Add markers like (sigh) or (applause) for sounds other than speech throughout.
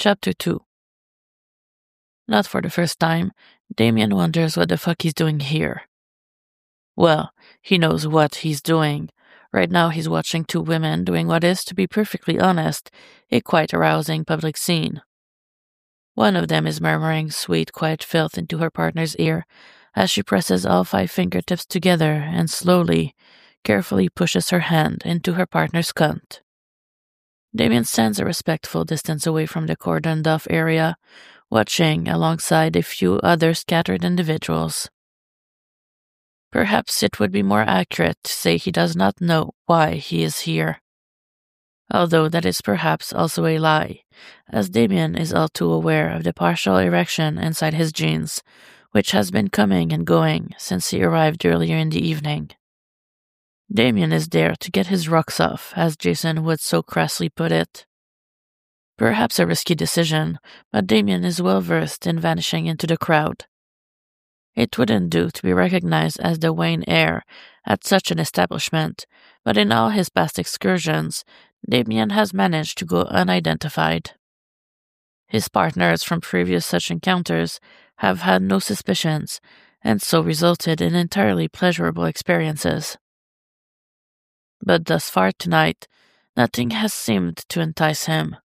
Chapter 2 Not for the first time, Damien wonders what the fuck he's doing here. Well, he knows what he's doing. Right now, he's watching two women doing what is, to be perfectly honest, a quite arousing public scene. One of them is murmuring sweet, quiet filth into her partner's ear as she presses all five fingertips together and slowly, carefully pushes her hand into her partner's cunt. Damien stands a respectful distance away from the cordoned off area, watching alongside a few other scattered individuals. Perhaps it would be more accurate to say he does not know why he is here. Although that is perhaps also a lie, as Damien is all too aware of the partial erection inside his jeans, which has been coming and going since he arrived earlier in the evening. Damien is there to get his rocks off, as Jason would so crassly put it. Perhaps a risky decision, but Damien is well versed in vanishing into the crowd. It wouldn't do to be recognized as the Wayne heir at such an establishment, but in all his past excursions, Damien has managed to go unidentified. His partners from previous such encounters have had no suspicions, and so resulted in entirely pleasurable experiences. But thus far tonight, nothing has seemed to entice him.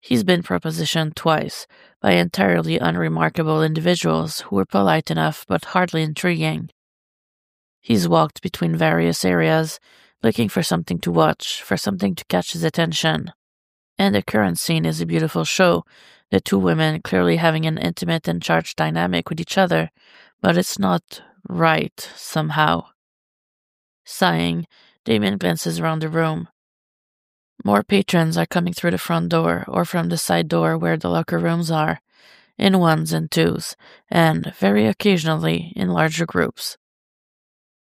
He's been propositioned twice by entirely unremarkable individuals who were polite enough but hardly intriguing. He's walked between various areas, looking for something to watch, for something to catch his attention. And the current scene is a beautiful show, the two women clearly having an intimate and charged dynamic with each other, but it's not right somehow. Sighing, Damien glances around the room. More patrons are coming through the front door or from the side door where the locker rooms are, in ones and twos, and, very occasionally, in larger groups.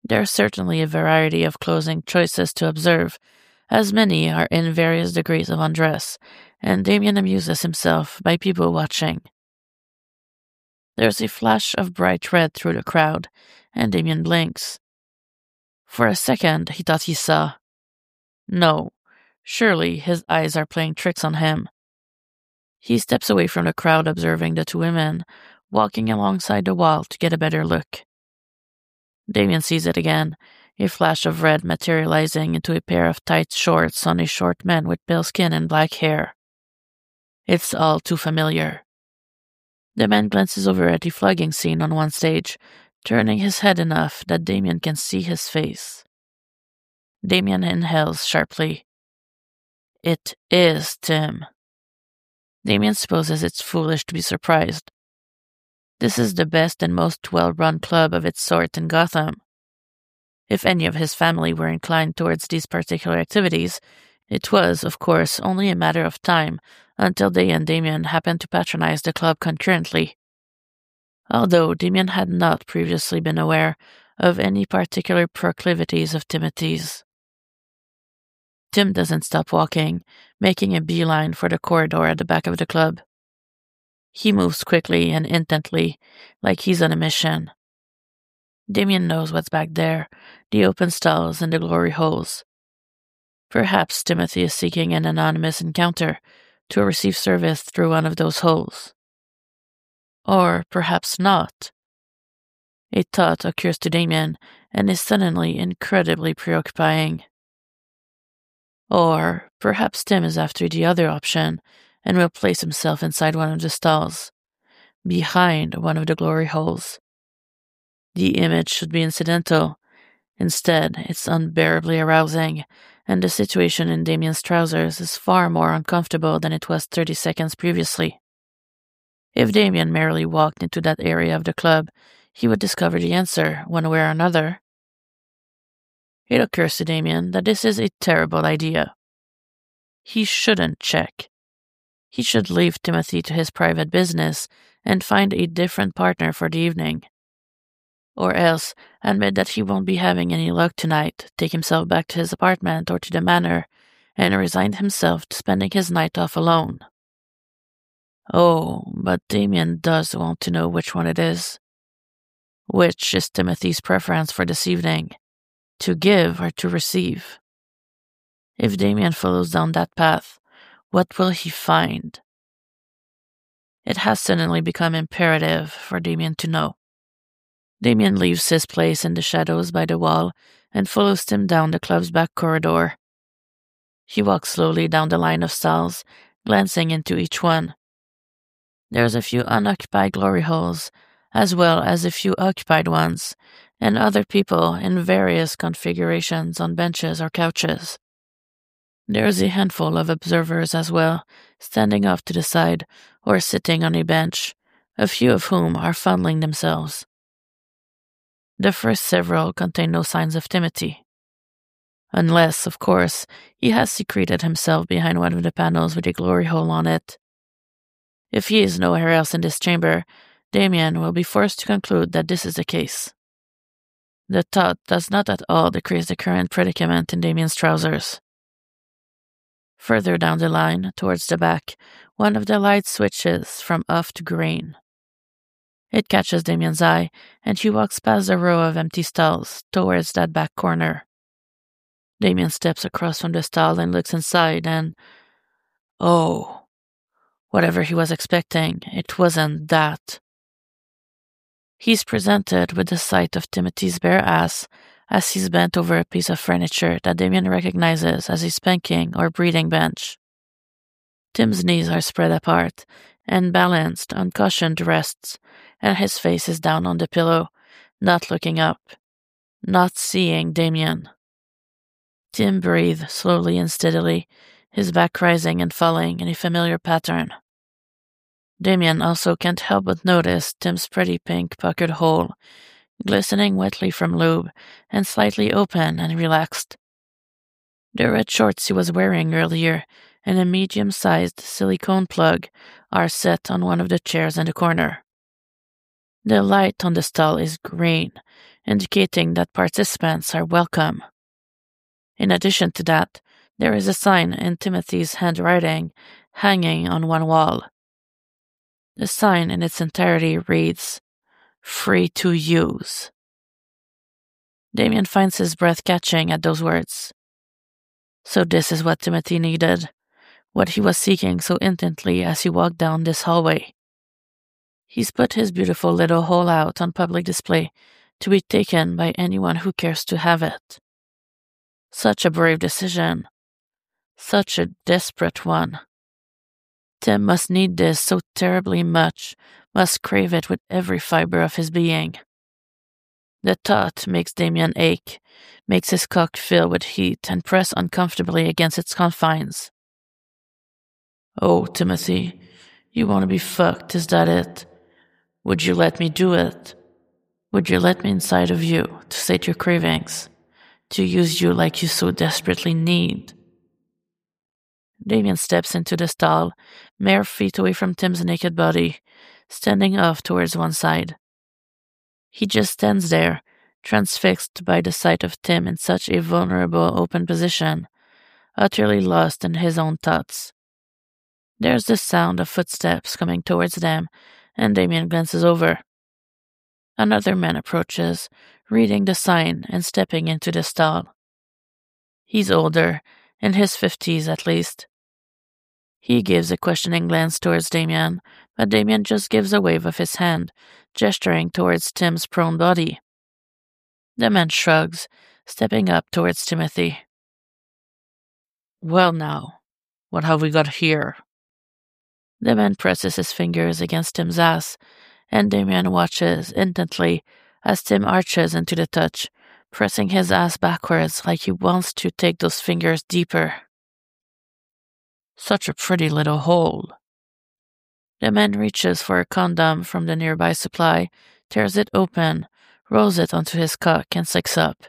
There's certainly a variety of clothing choices to observe, as many are in various degrees of undress, and Damien amuses himself by people watching. There's a flash of bright red through the crowd, and Damien blinks. For a second, he thought he saw. No, surely his eyes are playing tricks on him. He steps away from the crowd, observing the two women, walking alongside the wall to get a better look. Damien sees it again, a flash of red materializing into a pair of tight shorts on a short man with pale skin and black hair. It's all too familiar. The man glances over at the flogging scene on one stage, turning his head enough that Damien can see his face. Damien inhales sharply. It is Tim. Damien supposes it's foolish to be surprised. This is the best and most well run club of its sort in Gotham. If any of his family were inclined towards these particular activities, it was, of course, only a matter of time until they and Damien happened to patronize the club concurrently although Damien had not previously been aware of any particular proclivities of Timothy's. Tim doesn't stop walking, making a beeline for the corridor at the back of the club. He moves quickly and intently, like he's on a mission. Damien knows what's back there the open stalls and the glory holes. Perhaps Timothy is seeking an anonymous encounter to receive service through one of those holes. Or perhaps not. A thought occurs to Damien and is suddenly incredibly preoccupying. Or perhaps Tim is after the other option and will place himself inside one of the stalls, behind one of the glory holes. The image should be incidental. Instead, it's unbearably arousing, and the situation in Damien's trousers is far more uncomfortable than it was 30 seconds previously. If Damien merely walked into that area of the club, he would discover the answer one way or another. It occurs to Damien that this is a terrible idea. He shouldn't check. He should leave Timothy to his private business and find a different partner for the evening. Or else admit that he won't be having any luck tonight, take himself back to his apartment or to the manor, and resign himself to spending his night off alone. Oh, but Damien does want to know which one it is. Which is Timothy's preference for this evening? To give or to receive? If Damien follows down that path, what will he find? It has suddenly become imperative for Damien to know. Damien leaves his place in the shadows by the wall and follows Tim down the club's back corridor. He walks slowly down the line of stalls, glancing into each one. There's a few unoccupied glory holes, as well as a few occupied ones, and other people in various configurations on benches or couches. There's a handful of observers as well, standing off to the side or sitting on a bench, a few of whom are fondling themselves. The first several contain no signs of Timothy. Unless, of course, he has secreted himself behind one of the panels with a glory hole on it. If he is nowhere else in this chamber, Damien will be forced to conclude that this is the case. The thought does not at all decrease the current predicament in Damien's trousers. Further down the line, towards the back, one of the lights switches from off to green. It catches Damien's eye, and he walks past the row of empty stalls towards that back corner. Damien steps across from the stall and looks inside, and oh, whatever he was expecting, it wasn't that. He's presented with the sight of Timothy's bare ass as he's bent over a piece of furniture that Damien recognizes as his spanking or breeding bench. Tim's knees are spread apart and balanced on cushioned rests, and his face is down on the pillow, not looking up, not seeing Damien. Tim breathes slowly and steadily, his back rising and falling in a familiar pattern. Damien also can't help but notice Tim's pretty pink puckered hole glistening wetly from lube, and slightly open and relaxed. The red shorts he was wearing earlier and a medium sized silicone plug are set on one of the chairs in the corner. The light on the stall is green, indicating that participants are welcome. In addition to that, there is a sign in Timothy's handwriting hanging on one wall. The sign in its entirety reads, free to use. Damien finds his breath catching at those words. So, this is what Timothy needed, what he was seeking so intently as he walked down this hallway. He's put his beautiful little hole out on public display to be taken by anyone who cares to have it. Such a brave decision. Such a desperate one. Tim uh, must need this so terribly much must crave it with every fiber of his being. The thought makes Damien ache, makes his cock fill with heat and press uncomfortably against its confines. Oh, Timothy, you want to be fucked, is that it? Would you let me do it? Would you let me inside of you to sate your cravings, to use you like you so desperately need? Damien steps into the stall, mere feet away from Tim's naked body, standing off towards one side. He just stands there, transfixed by the sight of Tim in such a vulnerable open position, utterly lost in his own thoughts. There's the sound of footsteps coming towards them, and Damien glances over. Another man approaches, reading the sign and stepping into the stall. He's older, in his fifties at least. He gives a questioning glance towards Damien, but Damien just gives a wave of his hand, gesturing towards Tim's prone body. The man shrugs, stepping up towards Timothy. Well, now, what have we got here? The man presses his fingers against Tim's ass, and Damien watches intently as Tim arches into the touch, pressing his ass backwards like he wants to take those fingers deeper. Such a pretty little hole. The man reaches for a condom from the nearby supply, tears it open, rolls it onto his cock, and sucks up.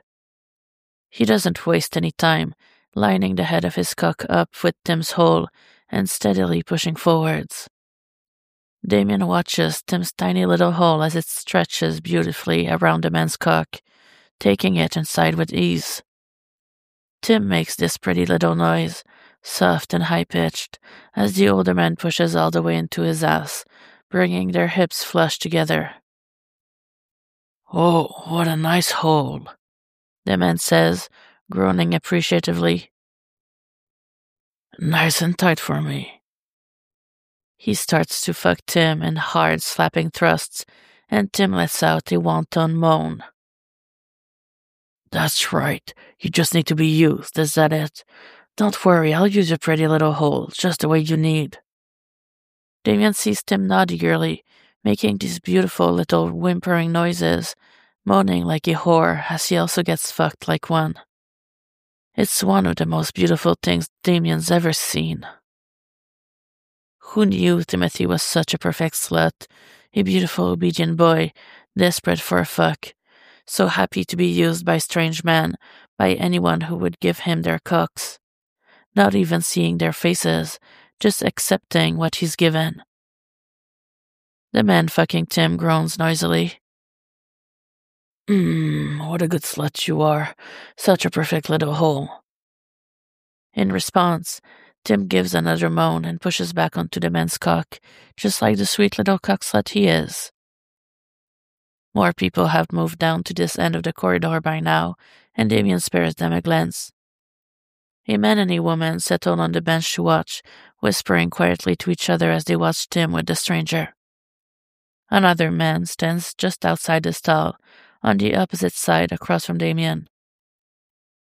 He doesn't waste any time, lining the head of his cock up with Tim's hole and steadily pushing forwards. Damien watches Tim's tiny little hole as it stretches beautifully around the man's cock, taking it inside with ease. Tim makes this pretty little noise, soft and high pitched, as the older man pushes all the way into his ass, bringing their hips flush together. Oh, what a nice hole, the man says, groaning appreciatively. Nice and tight for me. He starts to fuck Tim in hard, slapping thrusts, and Tim lets out a wanton moan. That's right. You just need to be used, is that it? Don't worry, I'll use your pretty little hole, just the way you need. Damien sees Tim nod eagerly, making these beautiful little whimpering noises, moaning like a whore as he also gets fucked like one. It's one of the most beautiful things Damien's ever seen. Who knew Timothy was such a perfect slut, a beautiful, obedient boy, desperate for a fuck, so happy to be used by strange men, by anyone who would give him their cocks, not even seeing their faces, just accepting what he's given. The man fucking Tim groans noisily. Mmm, what a good slut you are. Such a perfect little hole. In response, Tim gives another moan and pushes back onto the man's cock, just like the sweet little cock slut he is. More people have moved down to this end of the corridor by now, and Damien spares them a glance. A man and a woman settle on the bench to watch, whispering quietly to each other as they watch Tim with the stranger. Another man stands just outside the stall, on the opposite side across from Damien.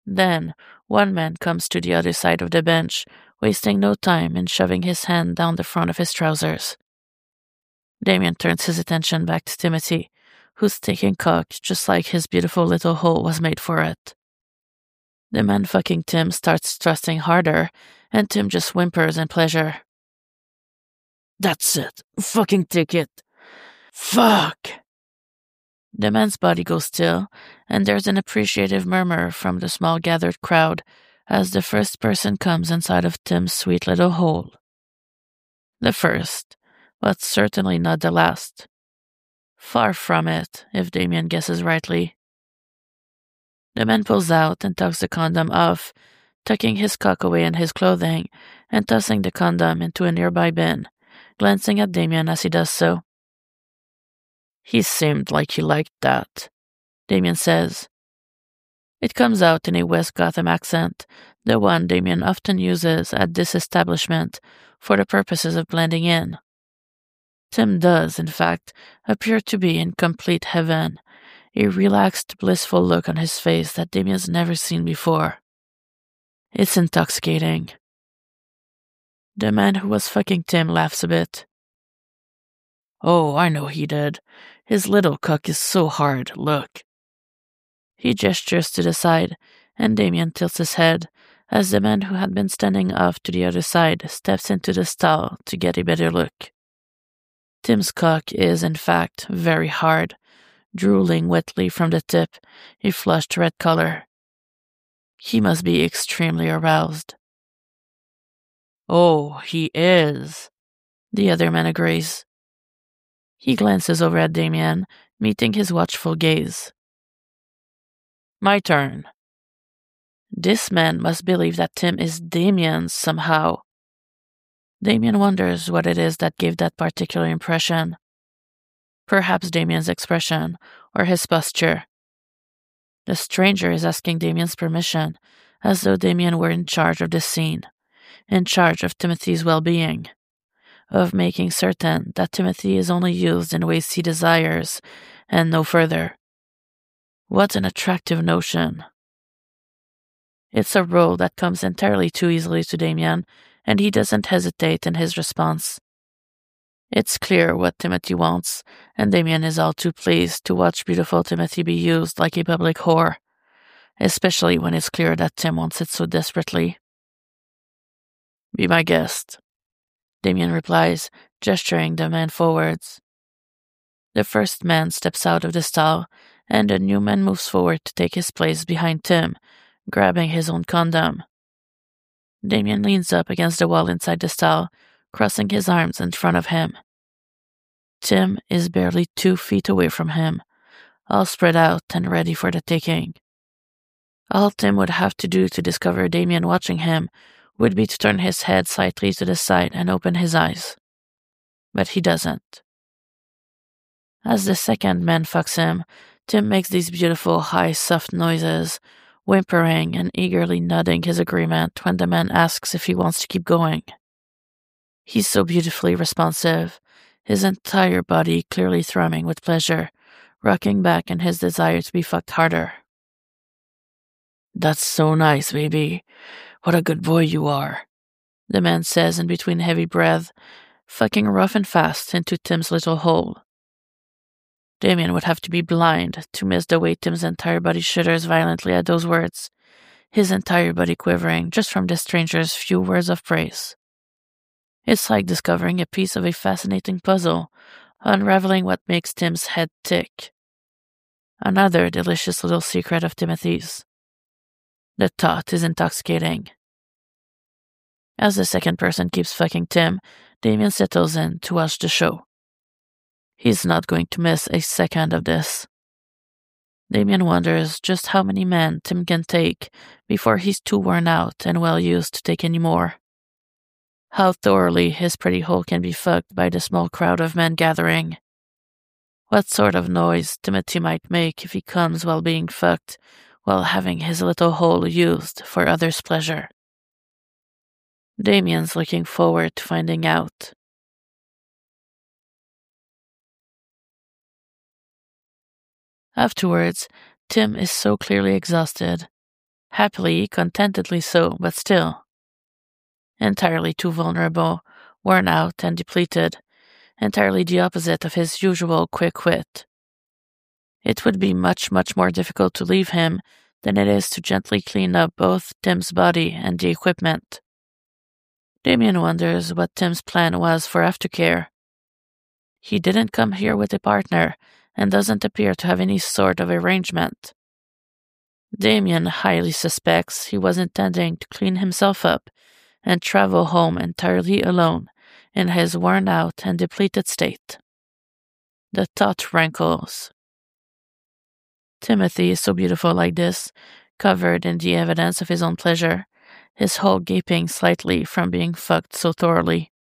Then, one man comes to the other side of the bench, wasting no time in shoving his hand down the front of his trousers. Damien turns his attention back to Timothy, who's taking cock just like his beautiful little hole was made for it. The man fucking Tim starts thrusting harder, and Tim just whimpers in pleasure. That's it. Fucking take it. Fuck. The man's body goes still, and there's an appreciative murmur from the small gathered crowd as the first person comes inside of Tim's sweet little hole. The first, but certainly not the last. Far from it, if Damien guesses rightly. The man pulls out and tucks the condom off, tucking his cock away in his clothing and tossing the condom into a nearby bin, glancing at Damien as he does so. He seemed like he liked that, Damien says. It comes out in a West Gotham accent, the one Damien often uses at this establishment for the purposes of blending in. Tim does, in fact, appear to be in complete heaven, a relaxed, blissful look on his face that Damien's never seen before. It's intoxicating. The man who was fucking Tim laughs a bit. Oh, I know he did. His little cock is so hard, look. He gestures to the side, and Damien tilts his head as the man who had been standing off to the other side steps into the stall to get a better look. Tim's cock is, in fact, very hard, drooling wetly from the tip, a flushed red color. He must be extremely aroused. Oh, he is, the other man agrees. He glances over at Damien, meeting his watchful gaze. My turn. This man must believe that Tim is Damien's somehow. Damien wonders what it is that gave that particular impression. Perhaps Damien's expression or his posture. The stranger is asking Damien's permission, as though Damien were in charge of the scene, in charge of Timothy's well being, of making certain that Timothy is only used in ways he desires, and no further. What an attractive notion. It's a role that comes entirely too easily to Damien, and he doesn't hesitate in his response. It's clear what Timothy wants, and Damien is all too pleased to watch beautiful Timothy be used like a public whore, especially when it's clear that Tim wants it so desperately. Be my guest, Damien replies, gesturing the man forwards. The first man steps out of the stall, and the new man moves forward to take his place behind Tim, grabbing his own condom. Damien leans up against the wall inside the stall, crossing his arms in front of him. Tim is barely two feet away from him, all spread out and ready for the taking. All Tim would have to do to discover Damien watching him would be to turn his head slightly to the side and open his eyes. But he doesn't. As the second man fucks him, Tim makes these beautiful, high, soft noises, whimpering and eagerly nodding his agreement when the man asks if he wants to keep going. He's so beautifully responsive, his entire body clearly thrumming with pleasure, rocking back in his desire to be fucked harder. That's so nice, baby. What a good boy you are, the man says in between heavy breath, fucking rough and fast into Tim's little hole. Damien would have to be blind to miss the way Tim's entire body shudders violently at those words, his entire body quivering just from the stranger's few words of praise. It's like discovering a piece of a fascinating puzzle, unraveling what makes Tim's head tick. Another delicious little secret of Timothy's. The thought is intoxicating. As the second person keeps fucking Tim, Damien settles in to watch the show. He's not going to miss a second of this. Damien wonders just how many men Tim can take before he's too worn out and well used to take any more how thoroughly his pretty hole can be fucked by the small crowd of men gathering. What sort of noise Timothy might make if he comes while being fucked, while having his little hole used for others' pleasure. Damien's looking forward to finding out. Afterwards, Tim is so clearly exhausted. Happily, contentedly so, but still, entirely too vulnerable, worn out, and depleted, entirely the opposite of his usual quick wit. It would be much, much more difficult to leave him than it is to gently clean up both Tim's body and the equipment. Damien wonders what Tim's plan was for aftercare. He didn't come here with a partner and doesn't appear to have any sort of arrangement. Damien highly suspects he was intending to clean himself up and travel home entirely alone in his worn out and depleted state. The thought rankles. Timothy is so beautiful like this, covered in the evidence of his own pleasure, his hole gaping slightly from being fucked so thoroughly.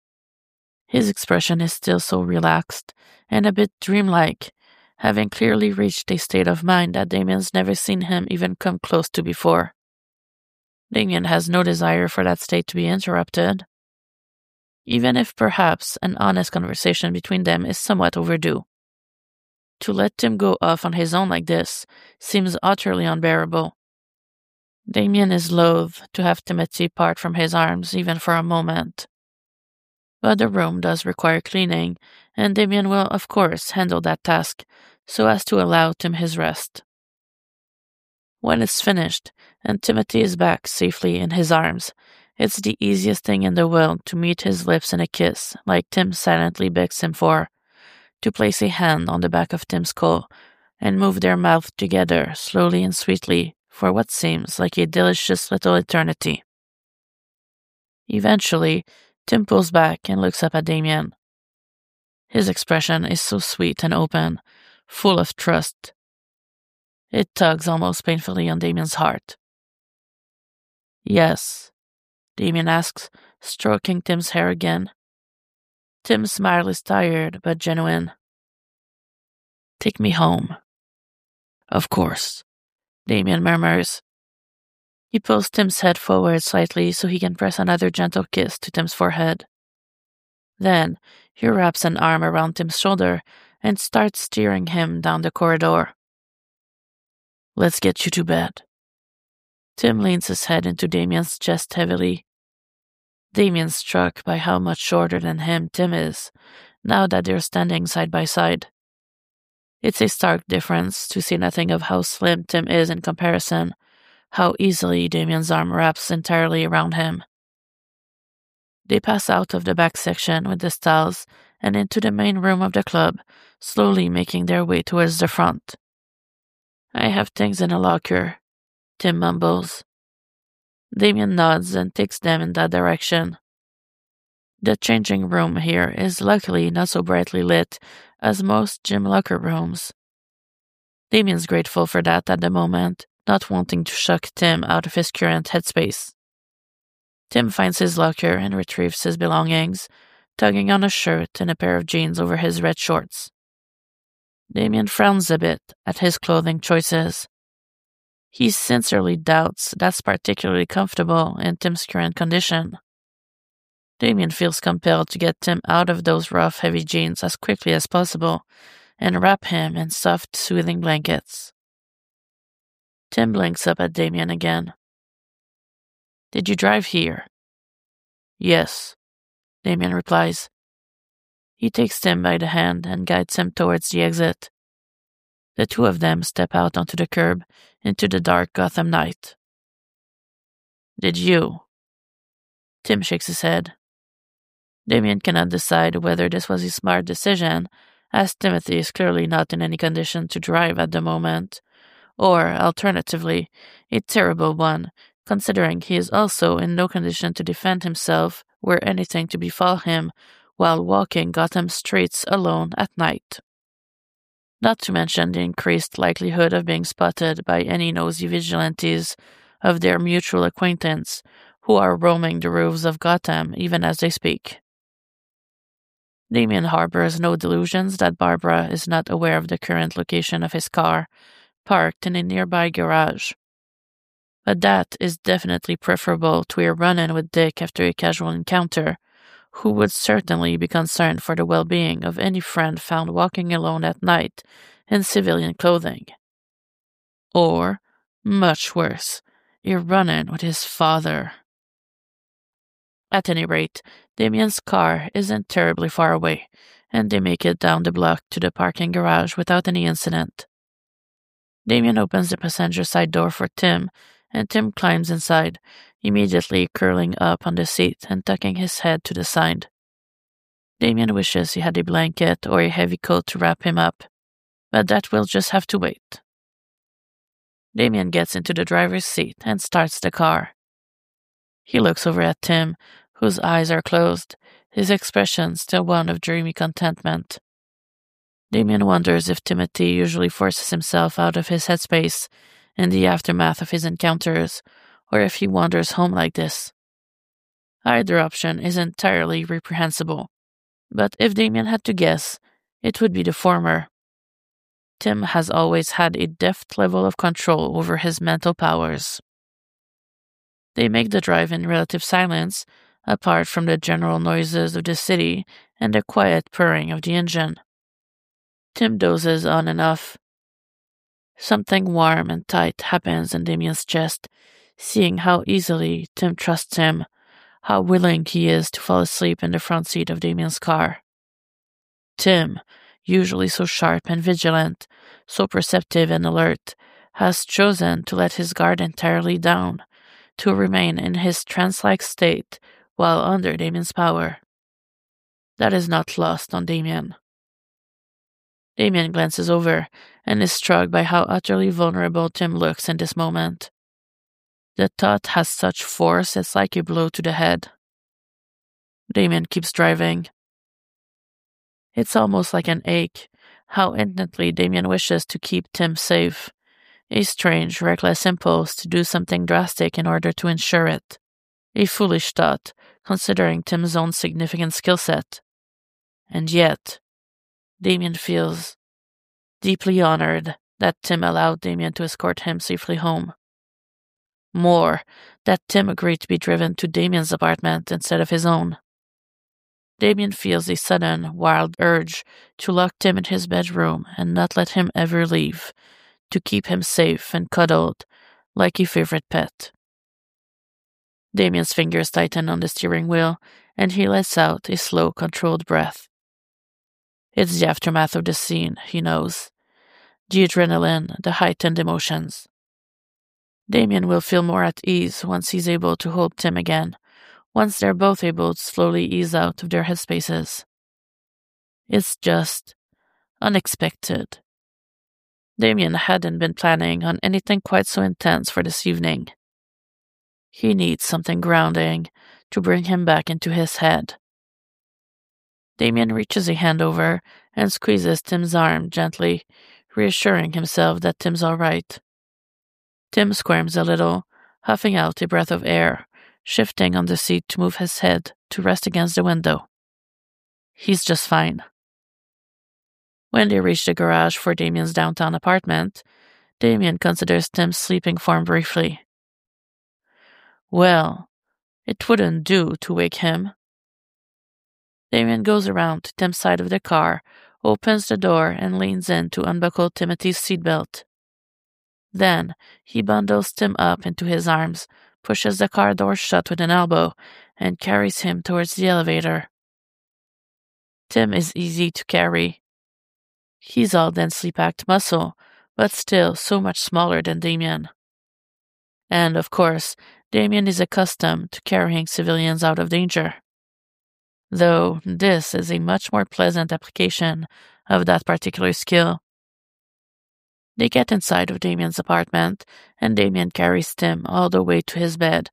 His expression is still so relaxed and a bit dreamlike, having clearly reached a state of mind that Damien's never seen him even come close to before. Damien has no desire for that state to be interrupted, even if perhaps an honest conversation between them is somewhat overdue. To let Tim go off on his own like this seems utterly unbearable. Damien is loath to have Timothy part from his arms even for a moment. But the room does require cleaning, and Damien will, of course, handle that task so as to allow Tim his rest. When it's finished and Timothy is back safely in his arms, it's the easiest thing in the world to meet his lips in a kiss, like Tim silently begs him for, to place a hand on the back of Tim's skull and move their mouths together slowly and sweetly for what seems like a delicious little eternity. Eventually, Tim pulls back and looks up at Damien. His expression is so sweet and open, full of trust, it tugs almost painfully on Damien's heart. Yes, Damien asks, stroking Tim's hair again. Tim's smile is tired but genuine. Take me home. Of course, Damien murmurs. He pulls Tim's head forward slightly so he can press another gentle kiss to Tim's forehead. Then he wraps an arm around Tim's shoulder and starts steering him down the corridor. Let's get you to bed. Tim leans his head into Damien's chest heavily. Damien's struck by how much shorter than him Tim is, now that they're standing side by side. It's a stark difference to see nothing of how slim Tim is in comparison, how easily Damien's arm wraps entirely around him. They pass out of the back section with the stalls and into the main room of the club, slowly making their way towards the front. I have things in a locker, Tim mumbles. Damien nods and takes them in that direction. The changing room here is luckily not so brightly lit as most gym locker rooms. Damien's grateful for that at the moment, not wanting to shock Tim out of his current headspace. Tim finds his locker and retrieves his belongings, tugging on a shirt and a pair of jeans over his red shorts. Damien frowns a bit at his clothing choices. He sincerely doubts that's particularly comfortable in Tim's current condition. Damien feels compelled to get Tim out of those rough, heavy jeans as quickly as possible and wrap him in soft, soothing blankets. Tim blinks up at Damien again. Did you drive here? Yes, Damien replies. He takes Tim by the hand and guides him towards the exit. The two of them step out onto the curb into the dark Gotham night. Did you? Tim shakes his head. Damien cannot decide whether this was a smart decision, as Timothy is clearly not in any condition to drive at the moment, or, alternatively, a terrible one, considering he is also in no condition to defend himself were anything to befall him while walking Gotham streets alone at night. Not to mention the increased likelihood of being spotted by any nosy vigilantes of their mutual acquaintance who are roaming the roofs of Gotham even as they speak. Damien harbors no delusions that Barbara is not aware of the current location of his car, parked in a nearby garage. But that is definitely preferable to a run in with Dick after a casual encounter, who would certainly be concerned for the well being of any friend found walking alone at night in civilian clothing. Or, much worse, a run in with his father. At any rate, Damien's car isn't terribly far away, and they make it down the block to the parking garage without any incident. Damien opens the passenger side door for Tim, and Tim climbs inside, immediately curling up on the seat and tucking his head to the side. Damien wishes he had a blanket or a heavy coat to wrap him up, but that will just have to wait. Damien gets into the driver's seat and starts the car. He looks over at Tim, whose eyes are closed, his expression still one of dreamy contentment. Damien wonders if Timothy usually forces himself out of his headspace in the aftermath of his encounters, or if he wanders home like this. Either option is entirely reprehensible, but if Damien had to guess, it would be the former. Tim has always had a deft level of control over his mental powers. They make the drive in relative silence, apart from the general noises of the city and the quiet purring of the engine. Tim dozes on and off. Something warm and tight happens in Damien's chest, seeing how easily Tim trusts him, how willing he is to fall asleep in the front seat of Damien's car. Tim, usually so sharp and vigilant, so perceptive and alert, has chosen to let his guard entirely down, to remain in his trance like state while under Damien's power. That is not lost on Damien. Damien glances over and is struck by how utterly vulnerable Tim looks in this moment. The thought has such force it's like a blow to the head. Damien keeps driving. It's almost like an ache, how instantly Damien wishes to keep Tim safe, a strange, reckless impulse to do something drastic in order to ensure it. A foolish thought, considering Tim's own significant skill set. And yet, Damien feels deeply honored that Tim allowed Damien to escort him safely home. More, that Tim agreed to be driven to Damien's apartment instead of his own. Damien feels a sudden, wild urge to lock Tim in his bedroom and not let him ever leave, to keep him safe and cuddled like a favorite pet. Damien's fingers tighten on the steering wheel, and he lets out a slow, controlled breath. It's the aftermath of the scene, he knows. The adrenaline, the heightened emotions. Damien will feel more at ease once he's able to hold Tim again, once they're both able to slowly ease out of their headspaces. It's just unexpected. Damien hadn't been planning on anything quite so intense for this evening. He needs something grounding to bring him back into his head. Damien reaches a hand over and squeezes Tim's arm gently, reassuring himself that Tim's all right. Tim squirms a little, huffing out a breath of air, shifting on the seat to move his head to rest against the window. He's just fine. When they reach the garage for Damien's downtown apartment, Damien considers Tim's sleeping form briefly. Well, it wouldn't do to wake him, Damien goes around to Tim's side of the car, opens the door, and leans in to unbuckle Timothy's seatbelt. Then he bundles Tim up into his arms, pushes the car door shut with an elbow, and carries him towards the elevator. Tim is easy to carry. He's all densely packed muscle, but still so much smaller than Damien. And of course, Damien is accustomed to carrying civilians out of danger. Though this is a much more pleasant application of that particular skill. They get inside of Damien's apartment, and Damien carries Tim all the way to his bed,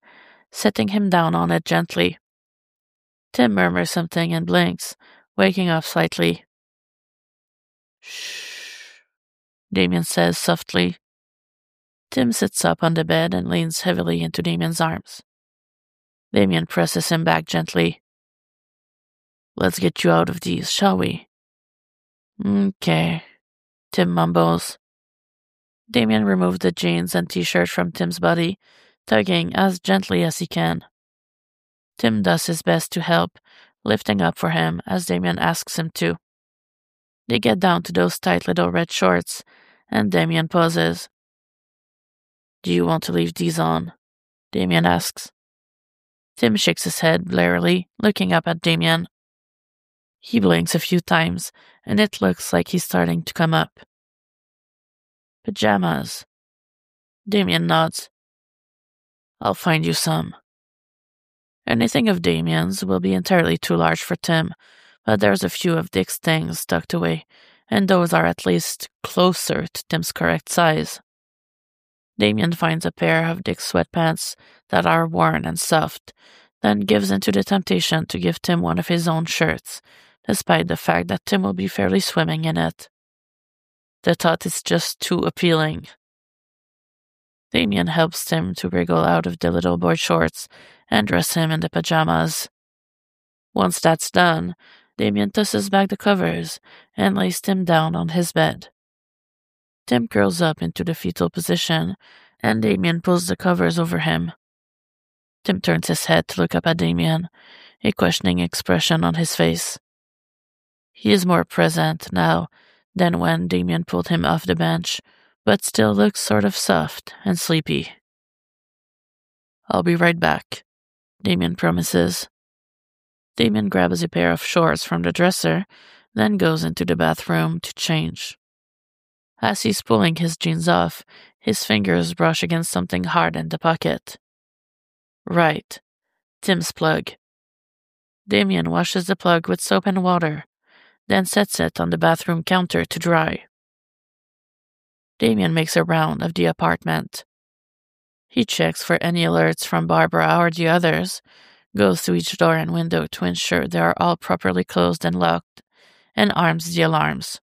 setting him down on it gently. Tim murmurs something and blinks, waking up slightly. Shh, Damien says softly. Tim sits up on the bed and leans heavily into Damien's arms. Damien presses him back gently. Let's get you out of these, shall we? Okay, Tim mumbles. Damien removes the jeans and t shirt from Tim's body, tugging as gently as he can. Tim does his best to help, lifting up for him as Damien asks him to. They get down to those tight little red shorts, and Damien pauses. Do you want to leave these on? Damien asks. Tim shakes his head blearily, looking up at Damien. He blinks a few times, and it looks like he's starting to come up. Pajamas. Damien nods. I'll find you some. Anything of Damien's will be entirely too large for Tim, but there's a few of Dick's things tucked away, and those are at least closer to Tim's correct size. Damien finds a pair of Dick's sweatpants that are worn and soft, then gives into the temptation to give Tim one of his own shirts, despite the fact that Tim will be fairly swimming in it. The thought is just too appealing. Damien helps Tim to wriggle out of the little boy shorts and dress him in the pajamas. Once that's done, Damien tosses back the covers and lays Tim down on his bed. Tim curls up into the fetal position, and Damien pulls the covers over him. Tim turns his head to look up at Damien, a questioning expression on his face. He is more present now than when Damien pulled him off the bench, but still looks sort of soft and sleepy. I'll be right back, Damien promises. Damien grabs a pair of shorts from the dresser, then goes into the bathroom to change. As he's pulling his jeans off, his fingers brush against something hard in the pocket. Right, Tim's plug. Damien washes the plug with soap and water, then sets it on the bathroom counter to dry. Damien makes a round of the apartment. He checks for any alerts from Barbara or the others, goes to each door and window to ensure they are all properly closed and locked, and arms the alarms.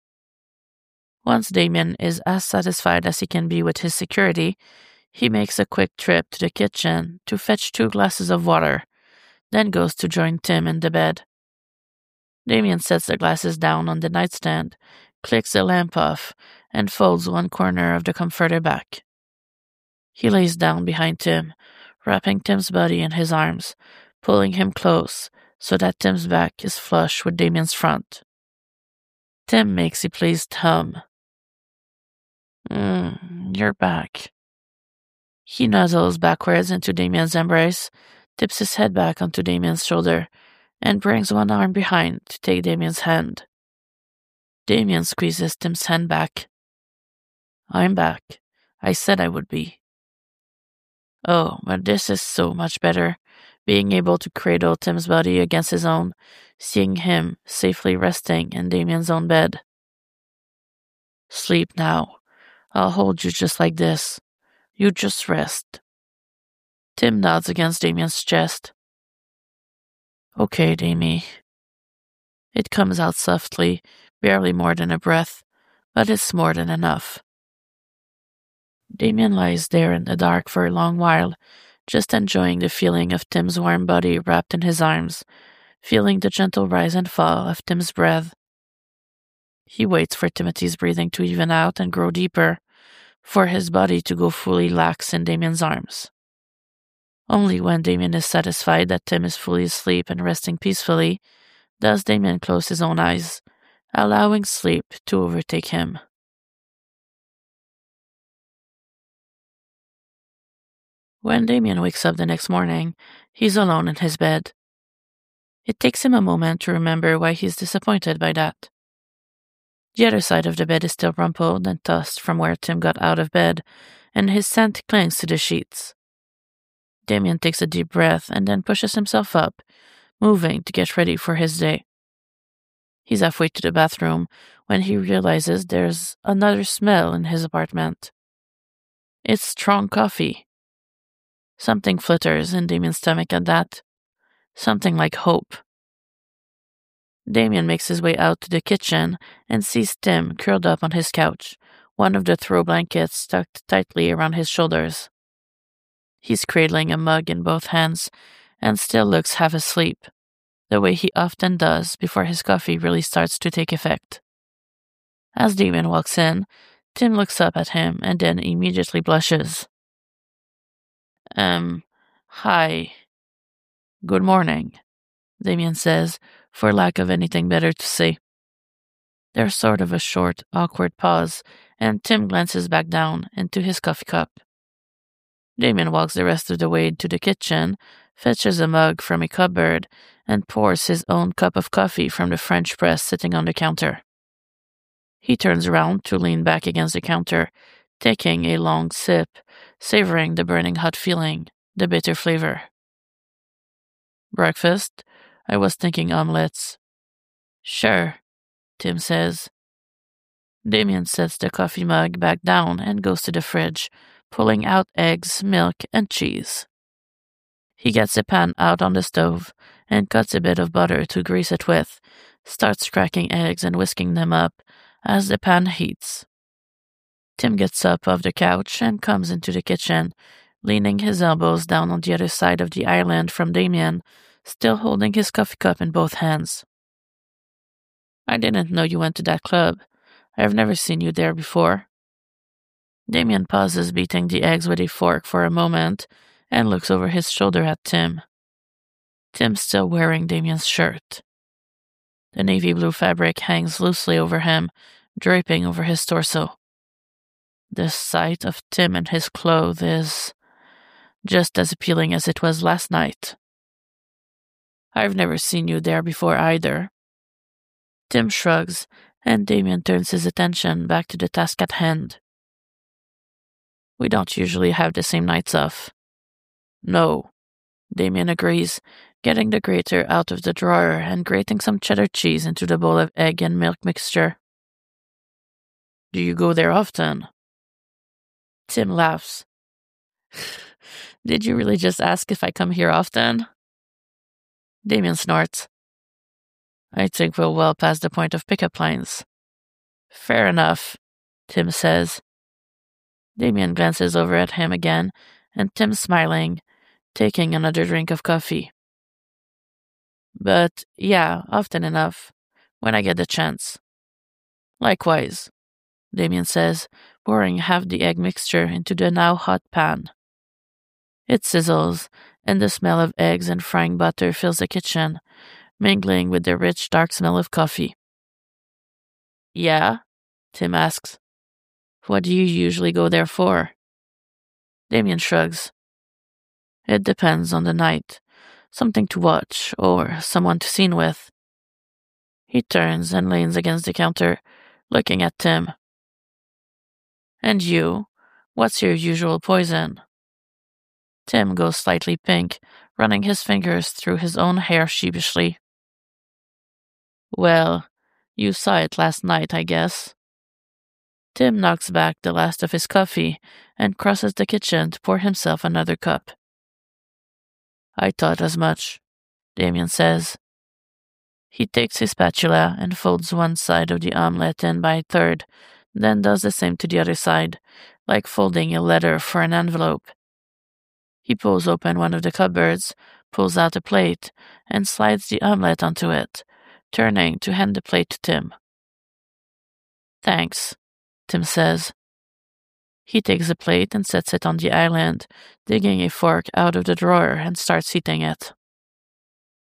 Once Damien is as satisfied as he can be with his security, he makes a quick trip to the kitchen to fetch two glasses of water, then goes to join Tim in the bed. Damien sets the glasses down on the nightstand, clicks the lamp off, and folds one corner of the comforter back. He lays down behind Tim, wrapping Tim's body in his arms, pulling him close so that Tim's back is flush with Damien's front. Tim makes a pleased hum. Mm, you're back. He nuzzles backwards into Damien's embrace, tips his head back onto Damien's shoulder, and brings one arm behind to take Damien's hand. Damien squeezes Tim's hand back. I'm back. I said I would be. Oh, but this is so much better. Being able to cradle Tim's body against his own, seeing him safely resting in Damien's own bed. Sleep now. I'll hold you just like this. You just rest. Tim nods against Damien's chest. Okay, Damie. It comes out softly, barely more than a breath, but it's more than enough. Damien lies there in the dark for a long while, just enjoying the feeling of Tim's warm body wrapped in his arms, feeling the gentle rise and fall of Tim's breath. He waits for Timothy's breathing to even out and grow deeper, for his body to go fully lax in Damien's arms. Only when Damien is satisfied that Tim is fully asleep and resting peacefully Does Damien close his own eyes, allowing sleep to overtake him? When Damien wakes up the next morning, he's alone in his bed. It takes him a moment to remember why he's disappointed by that. The other side of the bed is still rumpled and tossed from where Tim got out of bed, and his scent clings to the sheets. Damien takes a deep breath and then pushes himself up, moving to get ready for his day. He's halfway to the bathroom when he realizes there's another smell in his apartment. It's strong coffee. Something flitters in Damien's stomach at that. Something like hope. Damien makes his way out to the kitchen and sees Tim curled up on his couch, one of the throw blankets tucked tightly around his shoulders. He's cradling a mug in both hands and still looks half asleep, the way he often does before his coffee really starts to take effect. As Damien walks in, Tim looks up at him and then immediately blushes. Um, hi. Good morning, Damien says, for lack of anything better to say. There's sort of a short, awkward pause, and Tim glances back down into his coffee cup. Damien walks the rest of the way to the kitchen, fetches a mug from a cupboard, and pours his own cup of coffee from the French press sitting on the counter. He turns around to lean back against the counter, taking a long sip, savoring the burning hot feeling, the bitter flavor. Breakfast? I was thinking omelets. Sure, Tim says. Damien sets the coffee mug back down and goes to the fridge, pulling out eggs, milk, and cheese. He gets a pan out on the stove and cuts a bit of butter to grease it with, starts cracking eggs and whisking them up as the pan heats. Tim gets up off the couch and comes into the kitchen, leaning his elbows down on the other side of the island from Damien still holding his coffee cup in both hands. I didn't know you went to that club. I've never seen you there before. Damien pauses beating the eggs with a fork for a moment and looks over his shoulder at Tim. Tim's still wearing Damien's shirt. The navy blue fabric hangs loosely over him, draping over his torso. The sight of Tim in his clothes is just as appealing as it was last night. I've never seen you there before either. Tim shrugs, and Damien turns his attention back to the task at hand. We don't usually have the same nights off. No, Damien agrees, getting the grater out of the drawer and grating some cheddar cheese into the bowl of egg and milk mixture. Do you go there often? Tim laughs. (laughs) Did you really just ask if I come here often? Damien snorts. I think we're well past the point of pickup lines. Fair enough, Tim says. Damien glances over at him again, and Tim's smiling, taking another drink of coffee. But yeah, often enough, when I get the chance. Likewise, Damien says, pouring half the egg mixture into the now hot pan. It sizzles, and the smell of eggs and frying butter fills the kitchen, mingling with the rich, dark smell of coffee. Yeah? Tim asks. What do you usually go there for? Damien shrugs. It depends on the night. Something to watch, or someone to scene with. He turns and leans against the counter, looking at Tim. And you? What's your usual poison? Tim goes slightly pink, running his fingers through his own hair sheepishly. Well, you saw it last night, I guess. Tim knocks back the last of his coffee and crosses the kitchen to pour himself another cup. I thought as much, Damien says. He takes his spatula and folds one side of the omelette in by a third, then does the same to the other side, like folding a letter for an envelope. He pulls open one of the cupboards, pulls out a plate, and slides the omelette onto it, turning to hand the plate to Tim. Thanks, Tim says. He takes a plate and sets it on the island, digging a fork out of the drawer and starts eating it.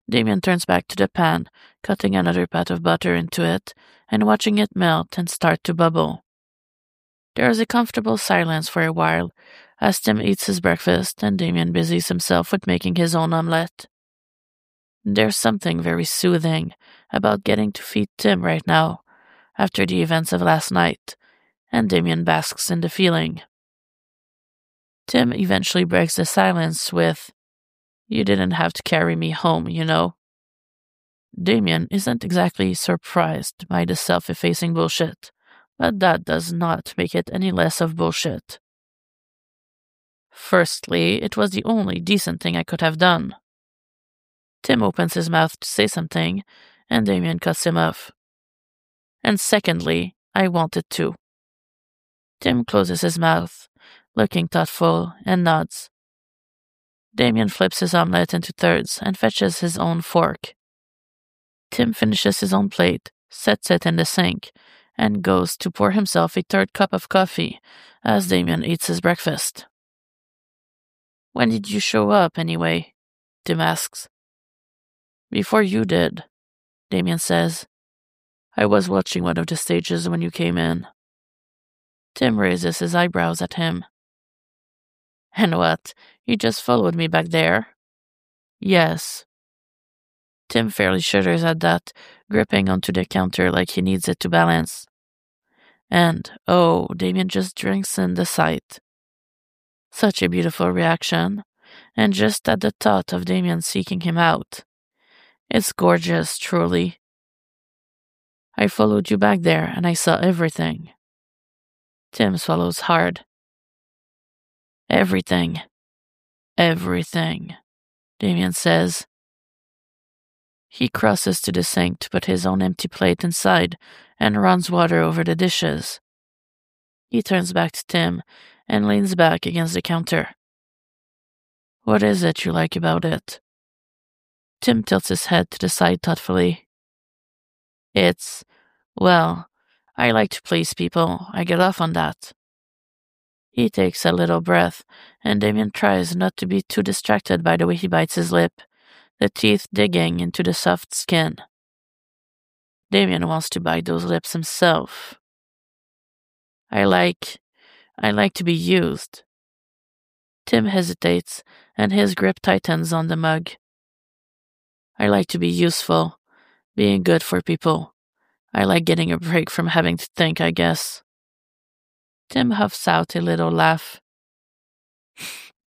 Damien turns back to the pan, cutting another pat of butter into it and watching it melt and start to bubble. There is a comfortable silence for a while as Tim eats his breakfast and Damien busies himself with making his own omelette. There's something very soothing about getting to feed Tim right now, after the events of last night, and Damien basks in the feeling. Tim eventually breaks the silence with, You didn't have to carry me home, you know. Damien isn't exactly surprised by the self effacing bullshit, but that does not make it any less of bullshit. Firstly, it was the only decent thing I could have done. Tim opens his mouth to say something, and Damien cuts him off. And secondly, I wanted to. Tim closes his mouth, looking thoughtful, and nods. Damien flips his omelette into thirds and fetches his own fork. Tim finishes his own plate, sets it in the sink, and goes to pour himself a third cup of coffee as Damien eats his breakfast. When did you show up, anyway? Tim asks. Before you did, Damien says. I was watching one of the stages when you came in. Tim raises his eyebrows at him. And what? You just followed me back there? Yes. Tim fairly shudders at that, gripping onto the counter like he needs it to balance. And, oh, Damien just drinks in the sight. Such a beautiful reaction, and just at the thought of Damien seeking him out. It's gorgeous, truly. I followed you back there and I saw everything. Tim swallows hard. Everything. Everything, Damien says. He crosses to the sink to put his own empty plate inside and runs water over the dishes. He turns back to Tim and leans back against the counter. What is it you like about it? Tim tilts his head to the side thoughtfully. It's, well, I like to please people. I get off on that. He takes a little breath, and Damien tries not to be too distracted by the way he bites his lip, the teeth digging into the soft skin. Damien wants to bite those lips himself. I like I like to be used. Tim hesitates, and his grip tightens on the mug. I like to be useful, being good for people. I like getting a break from having to think, I guess. Tim huffs out a little laugh.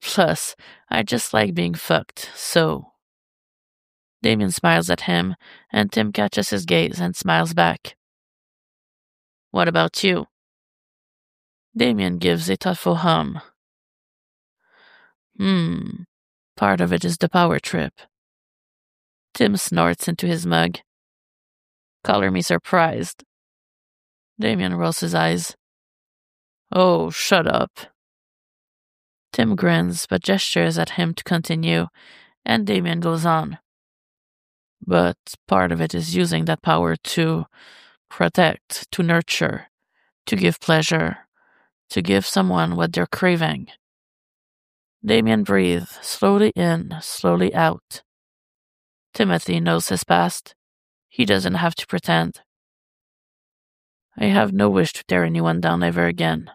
Plus, I just like being fucked, so. Damien smiles at him, and Tim catches his gaze and smiles back. What about you? Damien gives a thoughtful hum. Hmm, part of it is the power trip. Tim snorts into his mug. Color me surprised. Damien rolls his eyes. Oh, shut up. Tim grins but gestures at him to continue, and Damien goes on. But part of it is using that power to protect, to nurture, to give pleasure, to give someone what they're craving. Damien breathes slowly in, slowly out. Timothy knows his past. He doesn't have to pretend. I have no wish to tear anyone down ever again.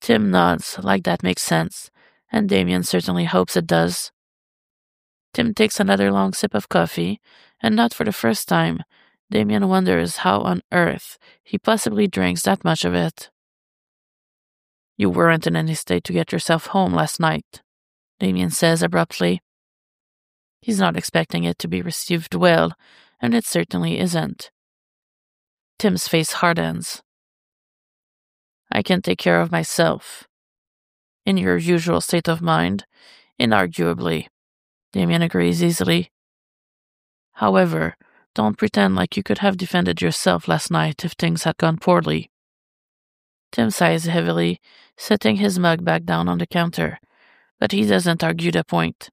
Tim nods, like that makes sense, and Damien certainly hopes it does. Tim takes another long sip of coffee, and not for the first time, Damien wonders how on earth he possibly drinks that much of it. You weren't in any state to get yourself home last night, Damien says abruptly. He's not expecting it to be received well, and it certainly isn't. Tim's face hardens. I can take care of myself. In your usual state of mind, inarguably, Damien agrees easily. However, don't pretend like you could have defended yourself last night if things had gone poorly. Tim sighs heavily, setting his mug back down on the counter, but he doesn't argue the point.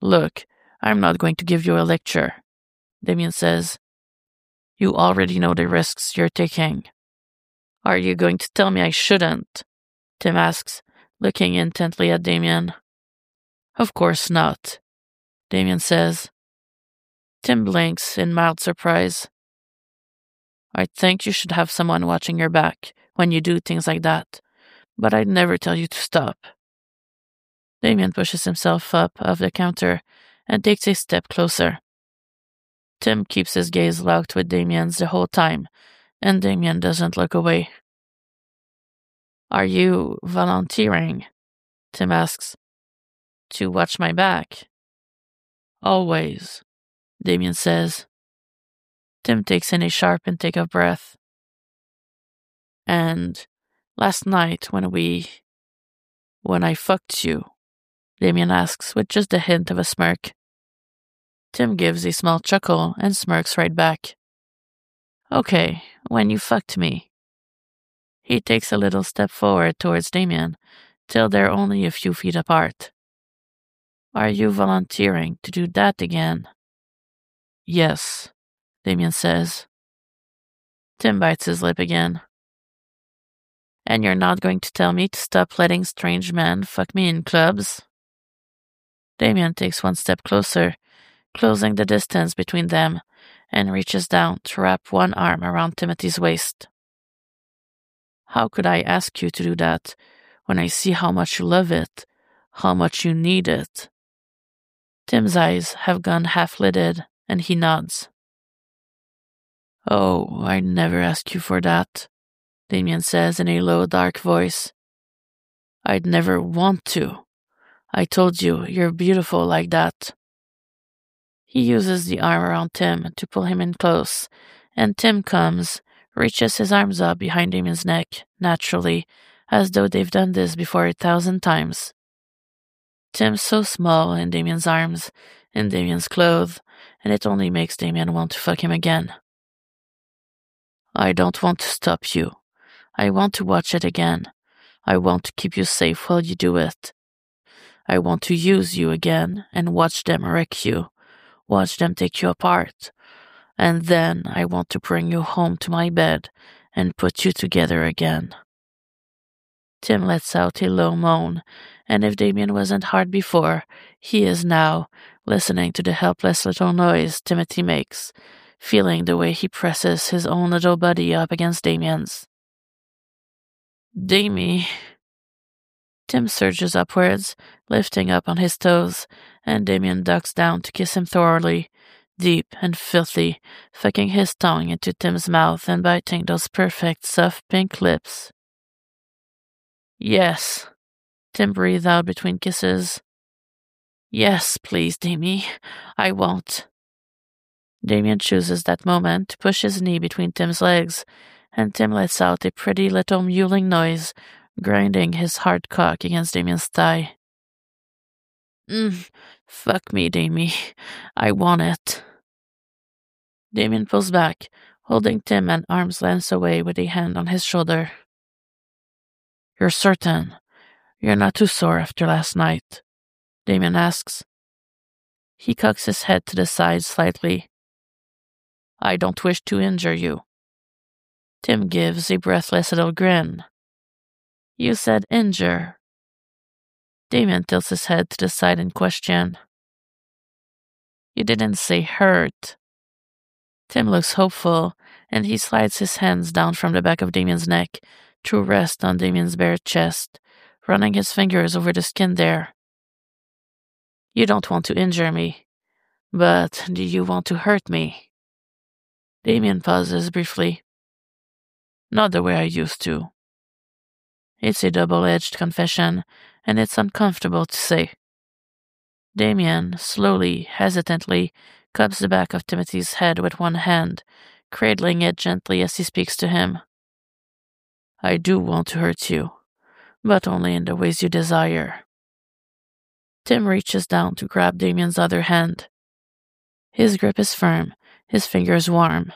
Look, I'm not going to give you a lecture, Damien says. You already know the risks you're taking. Are you going to tell me I shouldn't? Tim asks, looking intently at Damien. Of course not. Damien says. Tim blinks in mild surprise. I think you should have someone watching your back when you do things like that, but I'd never tell you to stop. Damien pushes himself up off the counter and takes a step closer. Tim keeps his gaze locked with Damien's the whole time, and Damien doesn't look away. Are you volunteering? Tim asks. To watch my back? Always, Damien says. Tim takes in a sharp intake of breath. And last night when we. when I fucked you, Damien asks with just a hint of a smirk. Tim gives a small chuckle and smirks right back. Okay, when you fucked me. He takes a little step forward towards Damien, till they're only a few feet apart. Are you volunteering to do that again? Yes, Damien says. Tim bites his lip again. And you're not going to tell me to stop letting strange men fuck me in clubs? Damien takes one step closer, closing the distance between them, and reaches down to wrap one arm around Timothy's waist. How could I ask you to do that when I see how much you love it, how much you need it? Tim's eyes have gone half lidded, and he nods. Oh, I never ask you for that, Damien says in a low, dark voice. I'd never want to. I told you, you're beautiful like that. He uses the arm around Tim to pull him in close, and Tim comes, reaches his arms up behind Damien's neck, naturally, as though they've done this before a thousand times. Tim's so small in Damien's arms, in Damien's clothes, and it only makes Damien want to fuck him again. I don't want to stop you. I want to watch it again. I want to keep you safe while you do it. I want to use you again and watch them wreck you, watch them take you apart. And then I want to bring you home to my bed and put you together again. Tim lets out a low moan, and if Damien wasn't hard before, he is now, listening to the helpless little noise Timothy makes, feeling the way he presses his own little body up against Damien's. Damie. Tim surges upwards, lifting up on his toes, and Damien ducks down to kiss him thoroughly, deep and filthy, fucking his tongue into Tim's mouth and biting those perfect, soft pink lips. Yes, Tim breathed out between kisses. Yes, please, Damie. I won't. Damien chooses that moment to push his knee between Tim's legs, and Tim lets out a pretty little mewling noise, grinding his hard cock against Damien's thigh. Mm, fuck me, Damien. I want it. Damien pulls back, holding Tim at arm's length away with a hand on his shoulder. You're certain you're not too sore after last night? Damien asks. He cocks his head to the side slightly. I don't wish to injure you. Tim gives a breathless little grin. You said injure. Damien tilts his head to the side in question. You didn't say hurt. Tim looks hopeful, and he slides his hands down from the back of Damien's neck to rest on Damien's bare chest, running his fingers over the skin there. You don't want to injure me, but do you want to hurt me? Damien pauses briefly. Not the way I used to. It's a double edged confession, and it's uncomfortable to say. Damien, slowly, hesitantly, cups the back of Timothy's head with one hand, cradling it gently as he speaks to him. I do want to hurt you, but only in the ways you desire. Tim reaches down to grab Damien's other hand. His grip is firm, his fingers warm.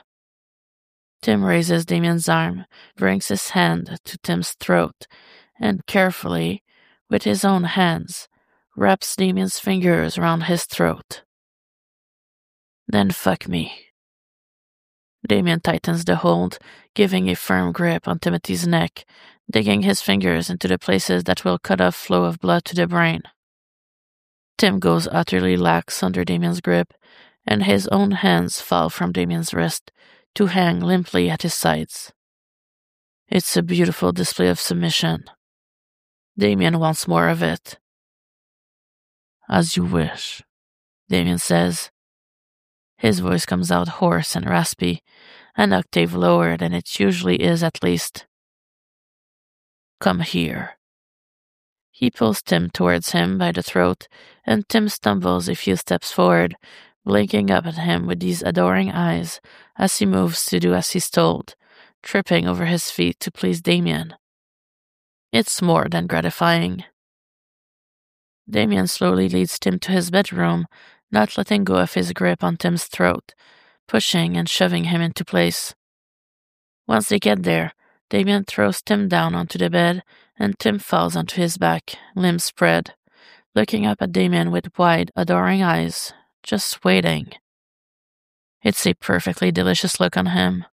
Tim raises Damien's arm, brings his hand to Tim's throat, and carefully, with his own hands, wraps Damien's fingers around his throat. Then fuck me. Damien tightens the hold, giving a firm grip on Timothy's neck, digging his fingers into the places that will cut off flow of blood to the brain. Tim goes utterly lax under Damien's grip, and his own hands fall from Damien's wrist to hang limply at his sides. It's a beautiful display of submission. Damien wants more of it. As you wish, Damien says. His voice comes out hoarse and raspy, an octave lower than it usually is at least. Come here. He pulls Tim towards him by the throat, and Tim stumbles a few steps forward, blinking up at him with these adoring eyes as he moves to do as he's told, tripping over his feet to please Damien. It's more than gratifying. Damien slowly leads Tim to his bedroom, not letting go of his grip on Tim's throat, pushing and shoving him into place. Once they get there, Damien throws Tim down onto the bed, and Tim falls onto his back, limbs spread, looking up at Damien with wide, adoring eyes, just waiting. It's a perfectly delicious look on him.